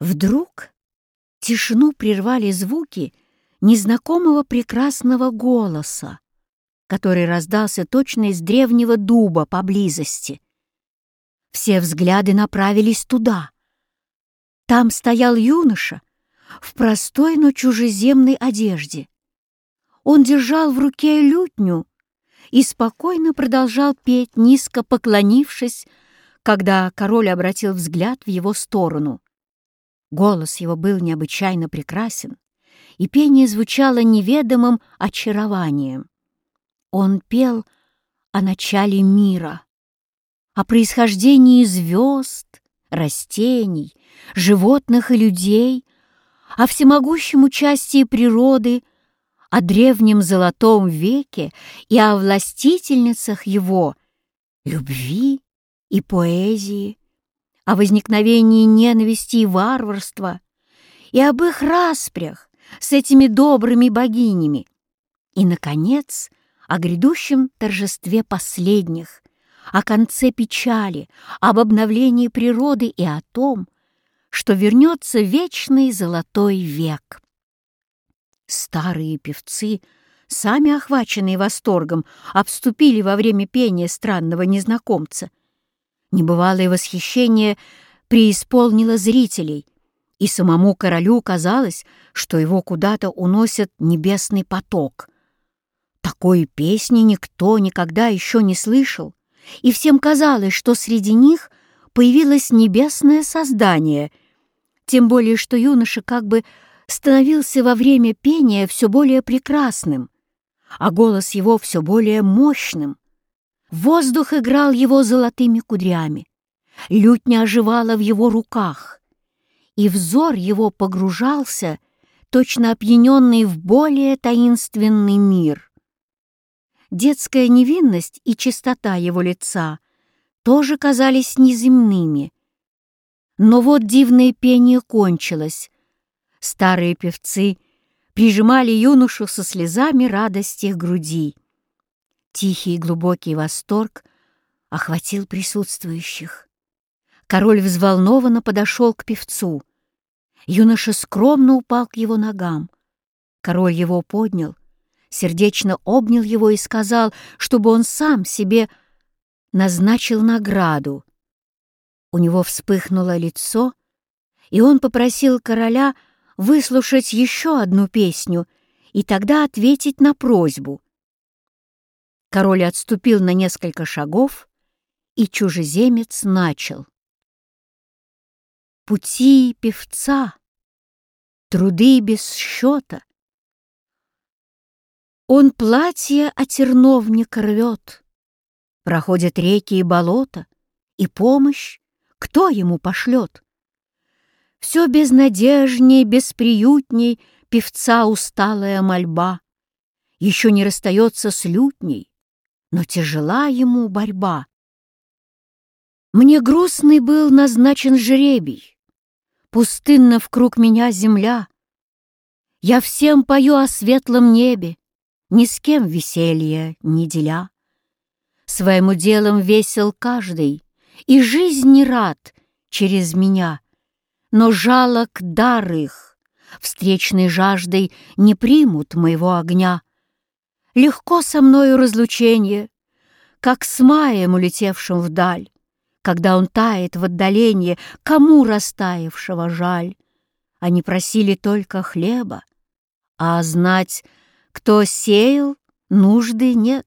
Вдруг тишину прервали звуки незнакомого прекрасного голоса, который раздался точно из древнего дуба поблизости. Все взгляды направились туда. Там стоял юноша в простой, но чужеземной одежде. Он держал в руке лютню и спокойно продолжал петь, низко поклонившись, когда король обратил взгляд в его сторону. Голос его был необычайно прекрасен, и пение звучало неведомым очарованием. Он пел о начале мира, о происхождении звезд, растений, животных и людей, о всемогущем участии природы, о древнем золотом веке и о властительницах его, любви и поэзии, о возникновении ненависти и варварства, и об их распрях с этими добрыми богинями, и, наконец, о грядущем торжестве последних, о конце печали, об обновлении природы и о том, что вернется вечный золотой век. Старые певцы, сами охваченные восторгом, обступили во время пения странного незнакомца. Небывалое восхищение преисполнило зрителей, и самому королю казалось, что его куда-то уносит небесный поток. Такой песни никто никогда еще не слышал, и всем казалось, что среди них появилось небесное создание, тем более что юноша как бы становился во время пения все более прекрасным, а голос его все более мощным. Воздух играл его золотыми кудрями, лютня оживала в его руках, и взор его погружался, точно опьяненный в более таинственный мир. Детская невинность и чистота его лица тоже казались неземными. Но вот дивное пение кончилось, Старые певцы прижимали юношу со слезами радости к груди. Тихий и глубокий восторг охватил присутствующих. Король взволнованно подошел к певцу. Юноша скромно упал к его ногам. Король его поднял, сердечно обнял его и сказал, чтобы он сам себе назначил награду. У него вспыхнуло лицо, и он попросил короля — выслушать еще одну песню и тогда ответить на просьбу. Король отступил на несколько шагов, и чужеземец начал. Пути певца, труды без счета. Он платье о терновник рвет, проходят реки и болота, и помощь кто ему пошлет? Все безнадежней, бесприютней Певца усталая мольба. Еще не расстается с лютней, Но тяжела ему борьба. Мне грустный был назначен жребий, Пустынна вкруг меня земля. Я всем пою о светлом небе, Ни с кем веселья не деля. Своему делом весел каждый, И жизнь не рад через меня — но жалок дар их, встречной жаждой не примут моего огня. Легко со мною разлучение, как с маем, улетевшим вдаль, когда он тает в отдалении, кому растаявшего жаль. Они просили только хлеба, а знать, кто сеял, нужды нет.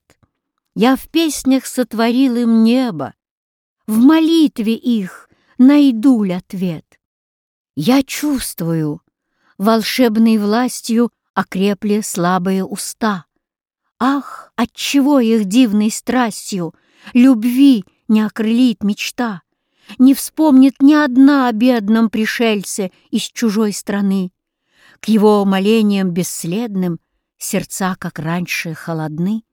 Я в песнях сотворил им небо, в молитве их найду ли ответ. Я чувствую, волшебной властью окрепли слабые уста. Ах, отчего их дивной страстью любви не окрылит мечта, не вспомнит ни одна о бедном пришельце из чужой страны. К его молениям бесследным сердца, как раньше, холодны.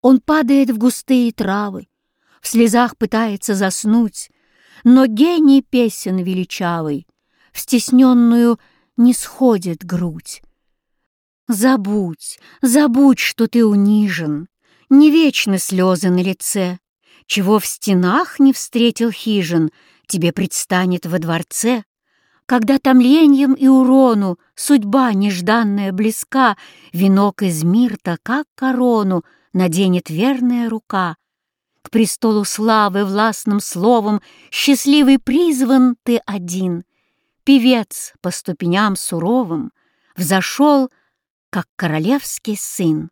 Он падает в густые травы, в слезах пытается заснуть, но гений песен величавый в стесненную не сходит грудь. Забудь, забудь, что ты унижен, не вечны слезы на лице, чего в стенах не встретил хижин, тебе предстанет во дворце. когда томлением и урону Судьба нежданная близка, Венок из мирта, как корону, Наденет верная рука. К престолу славы властным словом Счастливый призван ты один. Певец по ступеням суровым Взошел, как королевский сын.